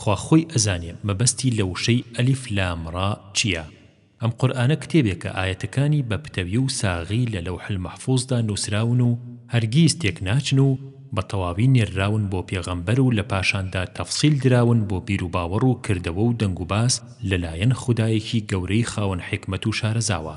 خوا خۆی ئەزانێ مەبەستی لە وشەی الف لام را چییە ئەم قورئانە کتێبێکە ئایەتەکانی بە پتەوی و ساغی لە لەوح المحفوظدا نوسراون و هەرگیز تێک ناچن و بە تەواوی نێرراون بۆ پێغەمبەر و لە پاشاندا تەفسیل دراون بۆ بیر و باوەڕ و کردەوە و دەنگ و باس لە لایەن خودایەکی گەورەی خاوەن حیکمەت و شارەزاوە.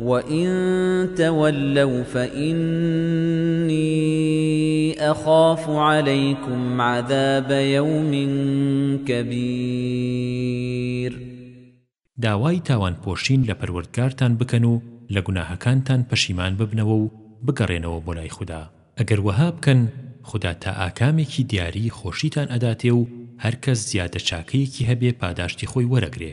وَإِن تَوَلَّوْا فَإِنِّي أَخَافُ عَلَيْكُمْ عَذَابَ يَوْمٍ كَبِيرٍ داوای تاوانپۆشین لە پەروەردگارتان بکەن و لە گوناهەکانتان پەشیمان ببنەوە و بگەڕێنەوە بۆ لای خودا، ئەگەر وەها بکەن خودا تا ئاکامێکی دیاری خۆشیتان ئەداتێ و هەرکەس زیادە چاکەیەکی هەبێ پاداشتی خۆی وەرەگرێ.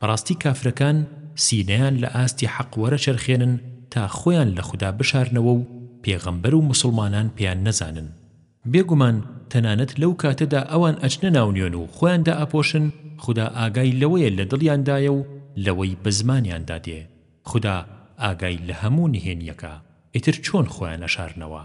بەڕاستی کافرەکان سینەیان لە ئاستی حەق وەرەچەرخێنن تا خۆیان لە خودا بشارنەوە و پێغەمبەر و موسڵمانان پێیان نەزانن، بێگومان تەنانەت لەو کاتەدا ئەوان ئەچنە ناو نوێن و خۆیان دائەپۆشن، خودا ئاگای لەوەیە لە دڵیاندایە و لەوەی بە زمانیاندا دێ، خودا ئاگای لە هەموو نهێنییەکە، ئیتر چۆن خۆیان ئەشارنەوە؟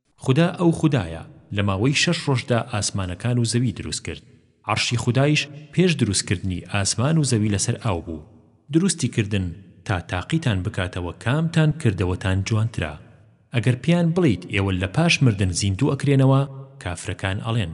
خودا ئەو خودایە لە ماوەی شەش ڕۆژدا ئاسمانەکان و زەوی دروست کرد، عەڕشی خودایش پێش دروست کردنی ئاسمان و زەوی لەسەر ئاو بوو، دروستی کردن تا تاقیتان بکاتەوە کامتان کردەوەتان جوانترە، ئەگەر پێیان بڵێیت ئێوە لەپاش مردن زیندوو ئەکرێنەوە کافرەکان ئەڵێن.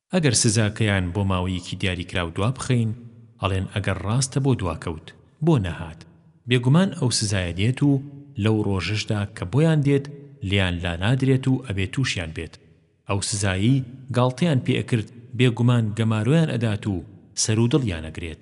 ئەگەر سزاکەیان بۆ ماوەیەکی دیاریکراو دوابخەین، ئەڵێن ئەگەر ڕاستە بۆ دواکەوت، بۆ نەهات، بێگومان ئەو سزایە دێت و لەو ڕۆژەشدا کە بۆیان دێت لێیان لانادرێت و ئەبێ تووشیان بێت، ئەو سزایەی گاڵتەیان پێ ئەکرد بێگومان گەمارۆیان ئەدات و سەروو دڵیان ئەگرێت.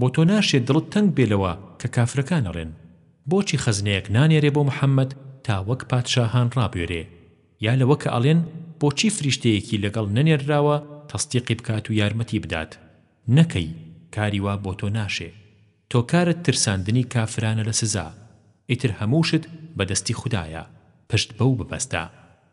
بۆ تۆ ناشێ دڵت تەنگ بێ لەوە کە کافرەکان ئەڵێن، بۆچی خەزنەیەک نانێرێ بۆ محەممەد تا وەک پادشاهان ڕابوێرێ؟ یا لەوە کە ئەڵێن، بۆچی فریشتەیەکی لەگەڵ نەنێرراوە تەسدیقی بکات و یارمەتی بدات؟ نەکەی، کاری وا بۆ تۆ ناشێ. تۆ کارت ترساندنی کافرانە لە سزا. ئیتر هەموو شت بە دەستی خودایە. پشت بەو ببەستە.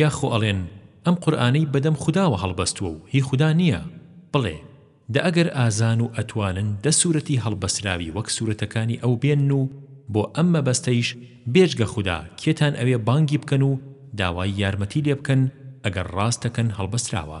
یا خۆ ئەڵێن ئەم قورئانەی بەدەم خوداوە هەڵبەستووە و هی خودا نییە، بڵێ، دە ئەگەر ئازان و ئەتوانن دە سورەتی هەڵبەستراوی وەک سورەتەکانی ئەو بێنن و بۆ ئەم مەبەستەیش بێجگە خودا کێتان ئەوێ بانگی بکەن و داوای یارمەتی لێ بکەن ئەگەر ڕاست دەکەن هەڵبەستراوە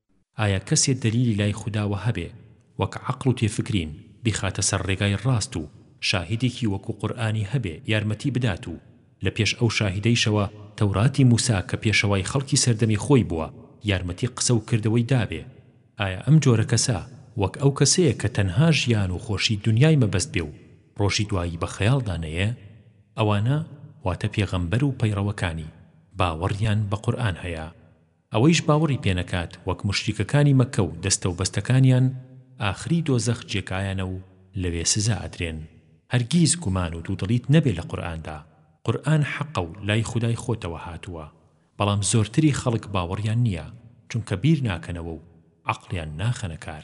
ئایا کەسێ دەلیلی لای خوداوە هەبێ وەک عەقڵ و تێفکرین بیخاتە سەر ڕێگای ڕاست و شاهیدێکی وەکوو قورئانی هەبێ یارمەتی بدات و لە پێش ئەو شاهیدەیشەوە تەوراتی مووسا کە پێشەوای خەڵکی سەردەمی خۆی بووە یارمەتی قسە و کردەوەی دابێ؟ ئایا ئەم جۆرە کەسە وەک ئەو کەسەیە کە تەنها ژیان و خۆشی دونیای مەبەست بێ و ڕۆژی دوایی بە خەیاڵ دا نەیێ؟ ئەوانە واتە پێغەمبەر و پەیڕەوەکانی، باوەڕیان بە قورئان هەیە. ئەوەیش باوەڕی پێ نەکات وەک موشریکەکانی مەککە و دەستە و بەستەکانیان ئاخری دۆزەخ جێگایانە و لەوێ سزا ئەدرێن هەرگیز گومان و دوودڵیت نەبێ لە قورئاندا قورئان حەقە و لای خودای خۆتەوە هاتووە بەڵام زۆرتری خەڵک باوەڕیان نیە چونکە بیر ناکەنەوە و عەقڵیان ناخەنە کار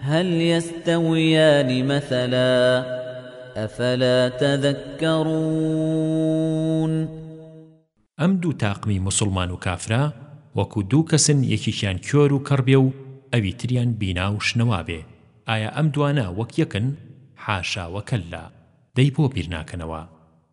هل یستویان مثلا افلا تذکرون. ئەم دوو تاقمی موسڵمان و کافرە وەکو دوو کەسن یەکیکیان کۆر و کەڕ بێ و ئەوی تریان بینا و شنەوا بێ ئایا ئەم دوانە وەک یەکن حاشا وکلا دەی بۆ بیرناکەنەوە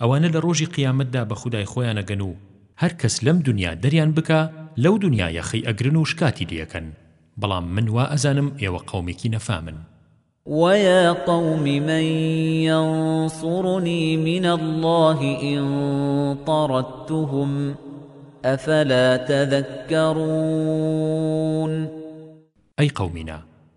ئەوانە لە ڕۆژی قیامەتدا بە خودای خۆیان ئەگەن و هەر کەس لەم دونیا دەریان بکا لەو دونیا یەخەی ئەگرن و شکاتی لێ ئەکەن بەڵام من وا ئەزانم ئێوە قەومێکی نەفامن. وەیا قەوم من یەنصورنی من اللە ان طەڕدتهم ئەفەلا تەذەکەڕون. ئەی قەومینە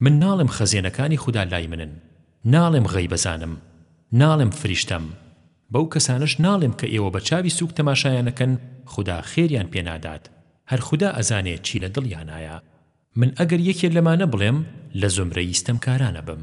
من ناڵێم خەزێنەکانی خودا لای منن، ناڵێم غەیبەزانم، ناڵێم فریشتەم، بەو کەسانەش ناڵێم کە ئێوە بە چاوی سووک تەماشایان ئەکەن خودا خێریان پێ نادات، هەر خودا ئەزانێ چی لە دڵیانایە. من ئەگەر یەکێ لەمانە بڵێم لە زومرەی ستەمکارانە بم.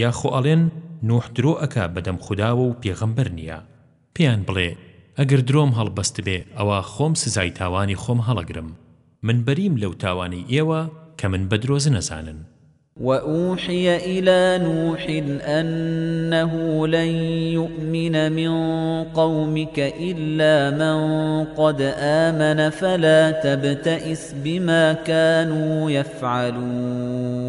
یا خۆ ئەڵێن نوح درۆ ئەکا بەدەم خوداوە و پێغەمبەر نیە پێیان بڵێ ئەگەر درۆم هەڵبەستبێ ئەوا خۆم سزای تاوانی خۆم هەڵەگرم من بەریم لەو تاوانەی ئێوە کە من بە درۆزن ئەزانن. وأوحي إلى نوح أنه لن يؤمن من قومك إلا من قد آمن فلا تبتئس بما كانوا يفعلون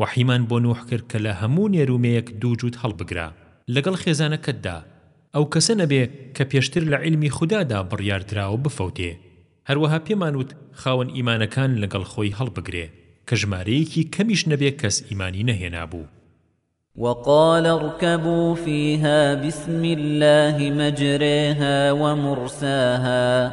وەحیمان بۆ نوح کرد کە لە هەموو نێر و مێیەک دوو جووت هەڵبگرە لەگەڵ خێزانەکەتدا، ئەو کەسە نەبێ کە پێشتر لە عیلمی خودادا بڕیار دراوە بفەوتێ، هەروەها پێمان وت خاوەن ئیمانەکان لەگەڵ خۆی هەڵبگرێ، کە ژمارەیەکی کەمیش نەبێ کەس ئیمانی نەهێنابوو. وقال ارکبوا فیها بسم اللە مجریها ومرساها.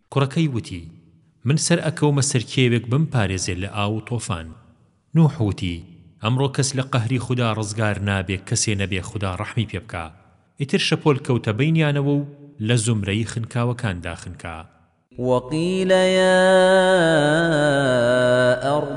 کوڕەکەی وتی، من سەرئەکەومە سەر کێوێک بمپارێزێ لە ئاو و تۆفان. نوح وتی، ئەمڕۆ کەس لە قەهری خودا ڕزگار نابێ کەسێ نەبێ خودا ڕەحمی پێ بکا. ئیتر شەپۆل کەوتە بەینیانەوە و لە زومرەی خنکاوەکان داخنکا. وقیل یا ئەرض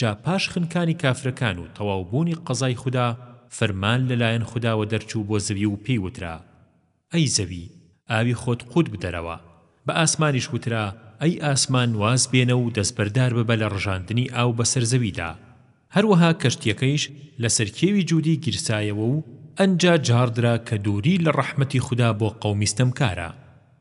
جا پاش خنکانی کافرەکان و تەواو بوونی قەزای خودا فەرمان لە لایەن خوداوە دەرچوو بۆ زەوی و پێی وترا ئەی زەوی ئاوی خۆت قووت بدەرەوە بە ئاسمانیش وترا ئەی ئاسمان واز بێنە و دەستبەردار ببە لە ڕژاندنی ئاو بەسەر زەویدا هەروەها کەشتیەکەیش لەسەر کێوی جودی گیرسایەوە و ئەنجا جاڕدرا کە دووری لە ڕەحمەتی خودا بۆ قەومی ستەمکارە.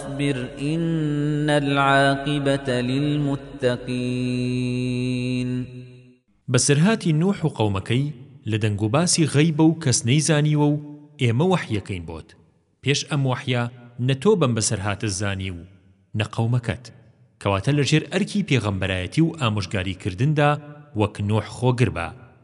فاصبر ان العاقبە للمتقین بەسەرهاتی نوح و قەومەکەی لە دەنگ و باسی غەیبە و کەس نەیزانیوە و ئێمە وەحیەکەین بۆت پێش ئەم وەحیە نە تۆ بەم بەسەرهاتە زانی و نە قەومەکەت کەواتە لەژێر ئەرکی پێغەمبەرایەتی و ئامۆژگاری کردندا وەک نوح خۆگربە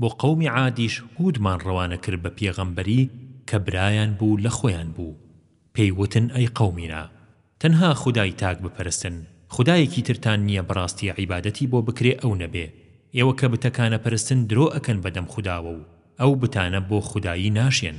بۆ قەومی عادیش هودمان ڕەوانە کرد بە پێغەمبەری کە برایان بوو لە خۆیان بوو پێی وتن ئەی قەومینا تەنها خودای تاک بپەرستن خودایەکی ترتان نیە بەڕاستی عیبادەتی بۆ بکرێ ئەو نەبێ ئێوە کە بتەکانە پەرستن درۆ ئەکەن بەدەم خوداوە و ئەو بتانە بۆ خودایی ناشێن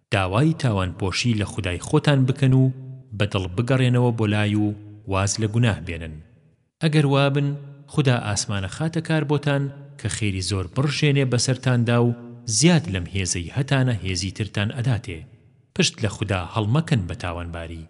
داوای تاوانپۆشی لە خودای خۆتان بکەن و بە دڵ بگەڕێنەوە بۆ لای و واز لە گوناه بێنن ئەگەر وا بن خودا ئاسمانەخاتە کار بۆتان کە خێری زۆر بڕژێنێ بەسەرتاندا و زیاد لەم هێزەی هەتانە هێزی ترتان ئەداتێ پشت لە خودا هەڵمەکەن بە تاوانباری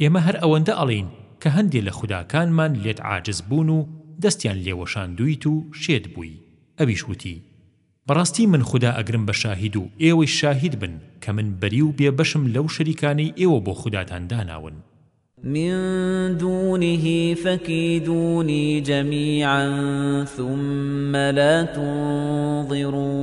ئێمە هەر ئەوەندە ئەڵێین کە هەندێ لە خوداکانمان لێت عاجز بوون و دەستیان لێ وەشاندوویت و شێت بووی ئەویش وتی بەڕاستی من خودا ئەگرم بە شاهید و ئێوەیش شاهید بن کە من بەری و بێ بەشم لەو شەریکانەی ئێوە بۆ خوداتان داناون. من دونه فکیدونی جمیعا ثم لا تنظرون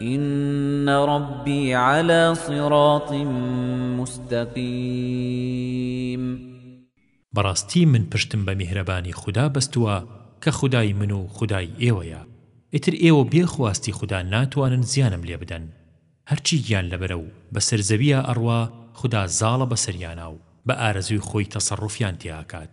ان ربی علی صراط مستقیم بەڕاستی من پشتم بە میهرەبانی خودا بەستووە کە خودای من و خودای ئێوەیە ئیتر ئێوە بێ خواستی خودا ناتوانن زیانم لێ بدەن هەرچی گیان لەبەرە و بەسەر زەویا ئەڕوا خودا زاڵە بەسەریانا و بە ئارەزووی خۆی تەسەڕوفیان تێ ئەکات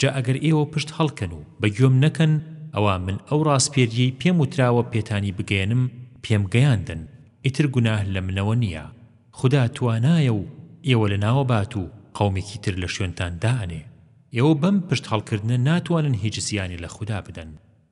جا ئەگەر ئێوە پشت هەڵکەن و بە گوێم نەکەن ئەوا من ئەو ڕاسپێرییەی پێم وتراوە پێتانی بگەیەنم پێم گەیاندن ئیتر گوناه لە منەوە نییە خودا توانایە و ئێوە لە ناوە بات و قەومێکی تر لە شوێنتان دائەنێ ئێوە بەم پشت هەڵکردنە ناتوانن هیچ زیانی لە خودا بدەن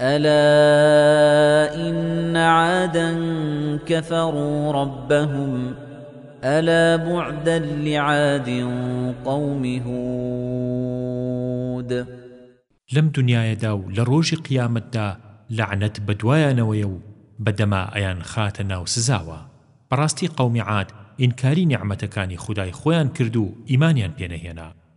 ألا إن عادا كفروا ربهم ألا بعدا لعاد قوم هود لەم دنیایەدا و لە ڕۆژی قیامەتدا لەعنەت بە دوایانەوەیە و بە دەما ئەیانخاتە ناو سزاوە بەڕاستی قەومی عاد ئینکاری نیعمەتەکانی خودای خۆیان کرد و ئیمانیان پێنەهێنا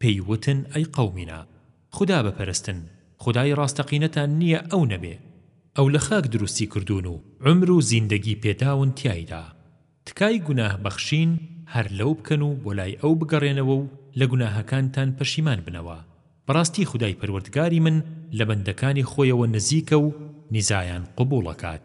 پێی وتن ئەی قەومینا خودا بپەرستن خودای ڕاستەقینەتان نیە ئەو نەبێ ئەو لە خاک دروستی کردوون و عومر و زیندەگی پێداون تیایدا تکای گوناه بەخشین هەر لەو بکەن و بۆ لای ئەو بگەڕێنەوە و لە گوناهەکانتان پەشیمان بنەوە بەڕاستی خودای پەروەردگاری من لە بەندەکانی خۆیەوە نزیکە و نیزایان قبوڵ ئەکات.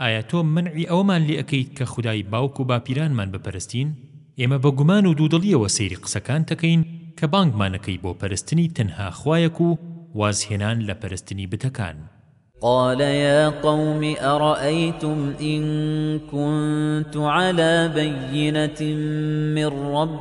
ئایا تۆ مەنعی ئەوەمان لێ ئەکەیت کە خودای باوک و باپیرانمان بپەرستین؟ ئێمە بە گومان و دوودڵییەوە سەیری قسەکانت ئەکەین کە بانگمان ئەکەی بۆ پەرستنی تەنها خوایەک و وازهێنان لە پەرستنی بتەکان. قال يا قوم أرأيتم إن كنت على بينة من ربي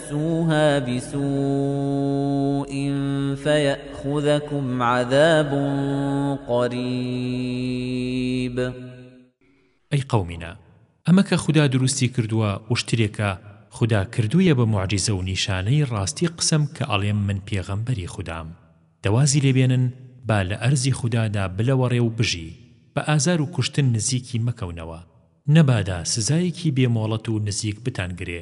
فَتَمَسَّسُوهَا بِسُوءٍ فَيَأْخُذَكُمْ عَذَابٌ قَرِيبٌ. ئەی قەومنا ئەمە کە خودا دروستی کردووە وشترێکە خودا کردوویە بە موعجیزە و نیشانەی ڕاستی قسەم کە ئەڵێم من پێغەمبەری خودام دە وازی لێ بێنن با لە ئەرزی خودادا بلەوەڕێ و بژی بە ئازار و کوشتن نزیکی مەکەونەوە نەبادا سزایەکی بێ مۆڵەت و نزیک بتان گرێ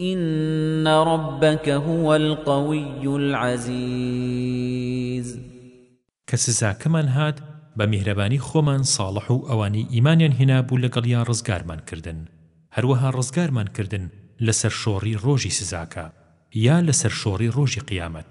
ان ربک هو القوی العزیز. کە سزاکەمان هات، بە میهرەبانی خۆمان ساڵح و ئەوانەی ئیمانیان هێنابوو لەگەڵیا ڕزگارمان کردن، هەروەها ڕزگارمان کردن لە سەرشۆڕی ڕۆژی سزاکە، یا لە سەرشۆڕی ڕۆژی قیامەت.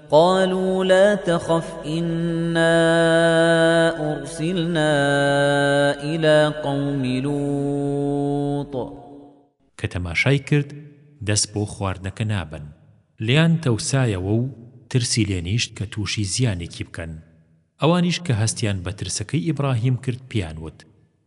قالوا لا تخف إنا أرسلنا إلى قوم لوط کە تەماشای کرد دەست بۆ خواردنەکە نابەن لێیان تەوسایەوە و ترسی لێ نیشت کە تووشی زیانێکی بکەن ئەوانیش کە هەستیان بە ترسەکەی ئیبراهیم کرد پێیان وت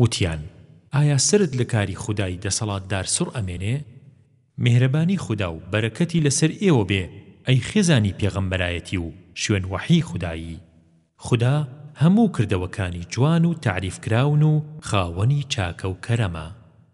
وتیان، ئایا سەرت لە کاری خودای دەسەڵاتدار سڕ ئەمێنێ؟ میهرەبانی خودا و بەرەکەتی لەسەر ئێوە بێ ئەی خێزانی پێغەمبەرایەتی و شوێن وەحیی خودایی. خودا هەموو کردەوەکانی جوان و تەعریفکراون و خاوەنی چاکە و کەرەمە.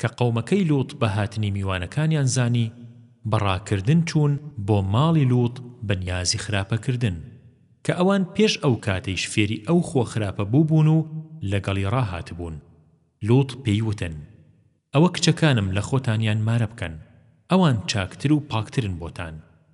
کە قەومەکەی لوط بە هاتنی میوانەکانیان زانی بە ڕاکردن چوون بۆ ماڵی لوط بە نیازی خراپە کردن کە ئەوان پێش ئەو کاتەیش فێری ئەو خۆ خراپە بووبوون و لەگەڵی ڕاهاتبوون لوط پێی وتن ئەوە کچەکانم لە خۆتان یان مارە بکەن ئەوان چاکتر و پاکترن بۆتان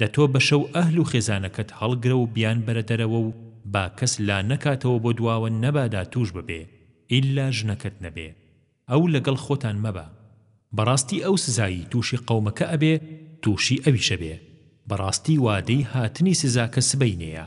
دە تۆ بە شەو ئەهل و خێزانەکەت هەڵگرە و بیانبەرە دەرەوە و با کەس لا نەکاتەوە بۆ دواوە نەبادا تووش ببێ ئیلا ژنەکەت نەبێ ئەو لەگەڵ خۆتان مەبە بەڕاستی ئەو سزایی تووشی قەومەکە ئەبێ تووشی ئەویش ئەبێ بەڕاستی وادەی هاتنی سزاکە سبەینێیە.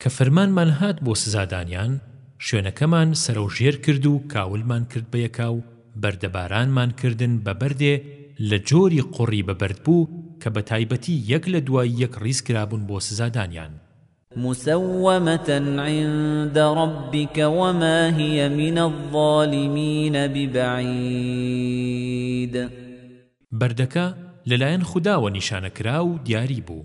کە فەرمانمان هات بۆ سزادانیان، شوێنەکەمان سەرەوژێر کرد و کاولمان کرد بە یەکا و بەردەبارانمان کردن بە بەردێ لە جۆری قوڕی بە بەرد بوو کە بە تایبەتی یەک لە دوای یەک ڕیز کرابوون بۆ سزادانیان. مسومة عند ربک وما هی من الظالمین ببعید. بەردەکە لەلایەن خوداوە نیشانە کرا و دیاری بوو.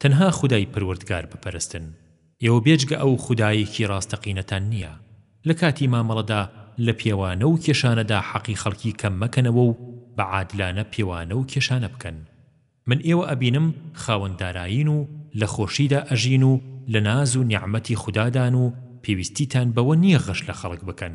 تەنها خودای پەروەردگار بپەرستن، ئێوە بێجگە ئەو خودایەکی ڕاستەقینەتان نییە، لە کاتی مامەڵەدا لە پێوانە و کێشانەدا حەقی خەڵکی کەم مەکەنەوە و بە عادلانە پێوانە و کێشانە بکەن. من ئێوە ئەبینم خاوەن دارایین و لە خۆشیدا ئەژین و لە ناز و نیعمەتی خودادان و پێویستیتان بەوە نییە غەش لە خەڵک بکەن.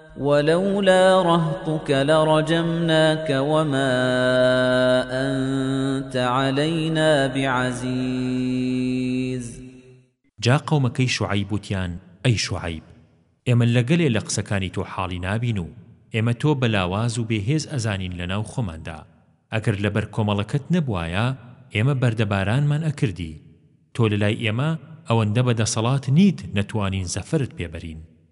ولولا رهطك لرجمناك وما أنت علينا بعزيز جا قەومەکەی شوعەیب وتیان، ئەی شوعەیب! ئێمە لە گەلێ لە قسەکانی تۆ حاڵی نابین و ئێمە تۆ بە لاواز و بێ هێز ئەزانین لە ناو خۆماندا، ئەگەر لە بەر کۆمەڵەکەت نەبوایە ئێمە بەردە بارانمان ئەکردی، تۆ لە لای ئێمە ئەوەندە بە دەسەڵات نیت نەتوانین زەفەرت پێ بەرین.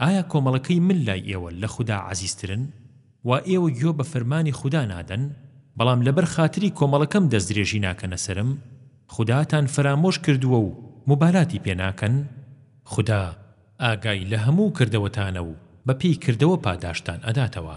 ئایا کۆمەڵەکەی من لای ئێوە لە خودا عەزیزترن؟ وا ئێوە گوێ بە فەرمانی خودا نادەن؟ بەڵام لەبەر خاتری کۆمەڵەکەم دەستدرێژی ناکەنە سەرم؟ خوداتان فەرامۆش کردووە و موبالاتی پێ ناکەن؟ خودا ئاگای لە هەموو کردەوەتانە و بەپێی کردەوە پاداشتتان ئەداتەوە.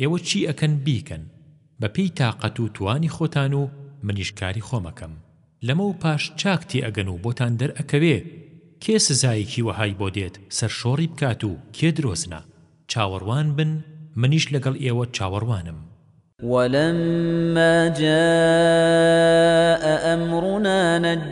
ئێوە چی ئەکەن بیکەن بە پێی تاقەت و توانی خۆتان و منیش کاری خۆم ئەکەم لەمەو پاش چاک تێ ئەگەن و بۆتان دەر ئەکەوێ کێ سزایەکی وەهای بۆ دێت سەرشۆڕی بکات و کێ درۆزنە چاوەڕوان بن منیش لەگەڵ ئێوە چاوەڕوانم. ولما جاء أمرنا نجينا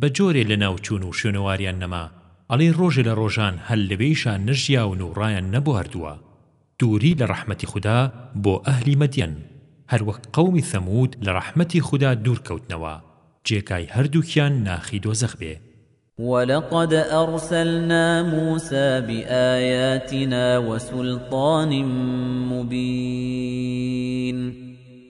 بە جۆرێ لە ناو چوون و شوێنەواریان نەما، ئەڵێی ڕۆژێ لە ڕۆژان هەر لەوێیشان نەژیاون و ڕایان نەبواردووە. دووری لە ڕەحمەتی خودا بۆ ئەهلی مەدیەن، هەر وەک قەومی ثەموود لە ڕەحمەتی خودا دوور کەوتنەوە، جێگای هەردووکیان ناخی دۆزەخ بێ. ولقد أرسلنا موسى بآياتنا وسلطان مبين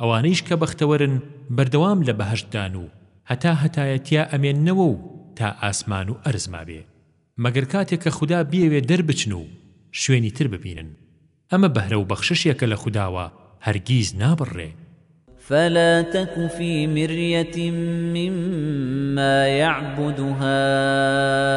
ئەوانەیش کە بەختەوەرن بەردەوام لە بەهەشتدان و هەتا هەتایە تیا ئەمێننەوە و تا ئاسمان و ئەرز مابێ مەگەر کاتێ کە خودا بیەوێ دەربچن و شوێنی تر ببینن ئەمە بەهرە و بەخششێکە لە خوداوە هەرگیز نابڕرێ. فلا تک فی مریة مما یعبد هؤلاء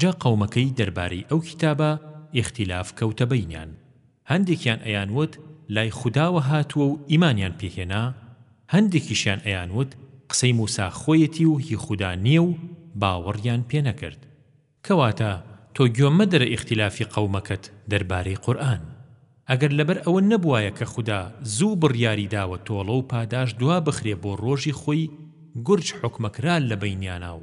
جا قەومەکەی دەربارەی ئەو کیتابە ئیختیلاف کەوتە بەینیان هەندێکیان ئەیان وت لای خوداوە هاتووە و ئیمانیان پێ هێنا هەندێکیشیان ئەیان وت قسەی موسا خۆیەتی و هی خودا نیە و باوەڕیان پێ نەکرد کەواتە تۆ گوێ مەدەرە ئیختیلافی قەومەکەت دەربارەی قورئان ئەگەر لەبەر ئەوە نەبوایە کە خودا زوو بڕیاری داوە تۆڵە و پاداش دوا بخرێ بۆ ڕۆژی خۆی گورج حوکمە کرا لەبەینیانا و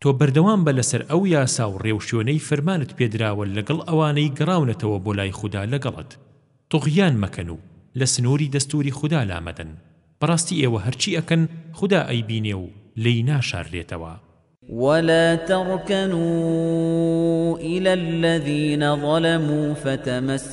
تۆ بەردەوام بە لەسەر ئەو یاسا و ڕێوشوێنەی فەرمانت پێدراوە لەگەڵ ئەوانەی گەڕاونەتەوە بۆ لای خودا لەگەڵت طغیان مەکەن و لە سنووری دەستووری خودا لامەدەن بەڕاستی ئێوە هەرچی ئەکەن خودا ئەیبینێ و لێی ناشاررێتەوە. ولا ترکنوا إلی الذین ظلموا فتمسکم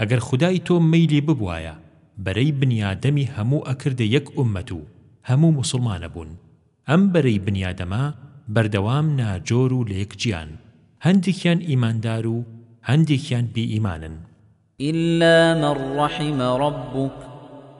ئەگەر خودای تۆ مەیلی ببوایە بەرەی بنیادەمی هەموو ئەکردە یەک ئوممەت و هەموو موسڵمان ئەبوون ئەم بەرەی بنیادەمە بەردەوام ناجۆر و لەیەک جیان هەندێکیان ئیماندار و هەندێکیان بی ئیمانن. إلا من رحم ربک.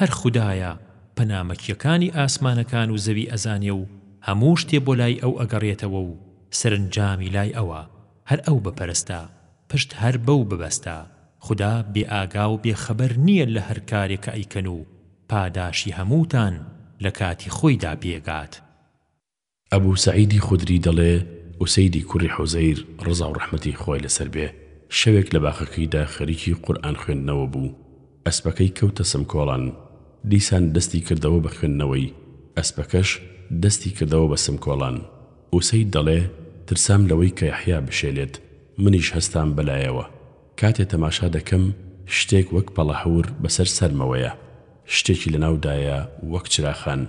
هەر خودایە پەنا مەکیەکانی ئاسمانەکان و زەوی ئەزانێ و هەموو شتێ بۆ لای ئەو ئەگەڕێتەوە و سەرنجامی لای ئەوە هەر ئەو بپەرستە پشت هەر بەو ببەستە خودا بێ ئاگا و بێ خەبەر نیە لە هەر کارێ کە ئەیکەن و پاداشی هەمووتان لە کاتی خۆیدا پێگات. ئەبو سەعیدی خودری دەڵێ، ئوسەیدی کوڕی حوزەیر ڕەزاو ڕەحمەتی خوای لەسەر بێ شەوێک لە باخەکەیدا خەریکی قورئان خوێندنەوە بوو، ئەسپەکەی کەوتە سمکۆڵان، دیسان دەستی کردەوە بە خوێندنەوەی، ئەسپەکەش دەستی کردەوە بە سمکۆڵان، ئوسەید دەڵێ، ترسام لەوەی کە یەحیا بشێلێت، منیش هەستام بە لایەوە، کاتێ تەماشا دەکەم شتێک وەک پەڵەهەور بەسەر سەرمەوەیە، شتێکی لەناودایە وەک چراخان.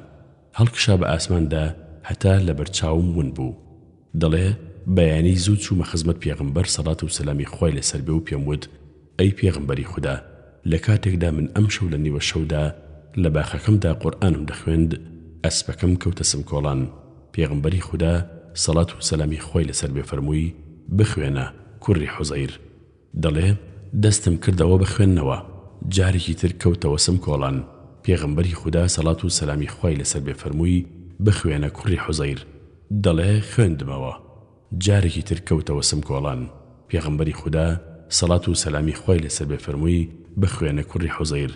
هەڵکشا بە ئاسماندا هەتا لەبەر چاوم ون بوو. دەڵێ، بەیانی زوو چوومە خزمەت پێغەمبەر سەڵات و سەلامی خوای لەسەر بێ و پێم وت، ئەی پێغەمبەری خودا، لە کاتێکدا من ئەمشەو لە نیوە شەودا لە باخەکەمدا قورئانم دەخوێند، ئەسپەکەم کەوتە سمکۆڵان، پێغەمبەری خودا سەڵات و سەلامی خوای لەسەر بێ فەرمووی، بخوێنە، کوڕی حوزەیر. دەڵێ، دەستم کردەوە بە خوێندنەوە، جارێکی تر کەوتەوە سم کۆڵان، پێغەمبەری خودا سەڵات و سەلامی خوای لەسەر بێ فەرمووی، بخوێنە کوڕی حوزەیر. دەڵێ، خوێندمەوە. جارێکی تر کەوتەوە سم کۆڵان، پێغەمبەری خودا سەڵات و سەلامی خوای لەسەر بێ فەرمووی، بخوێنە کوڕی حوزەیر.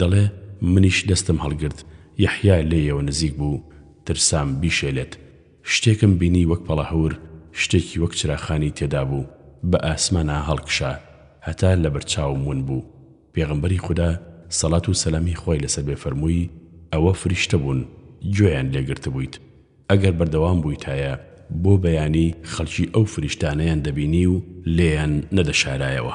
دەڵێ، منیش دەستم هەڵگرت، یەحیا لێیەوە نزیک بوو، ترسام بیشێلێت. شتێکم بینی وەک پەڵەهەور شتێکی وەک چراخانی تێدابوو بە ئاسمانا هەڵکشا هەتا لەبەر چاوم ون بوو پێغەمبەری خودا سەڵات و سەلامی خوای لەسەر بێ فەرمووی ئەوە فریشتە بوون گوێیان لێ گرتبوویت ئەگەر بەردەوام بوویتایە بۆ بەیانی خەڵکی ئەو فریشتانەیان دەبینی و لێیان نەدەشارایەوە.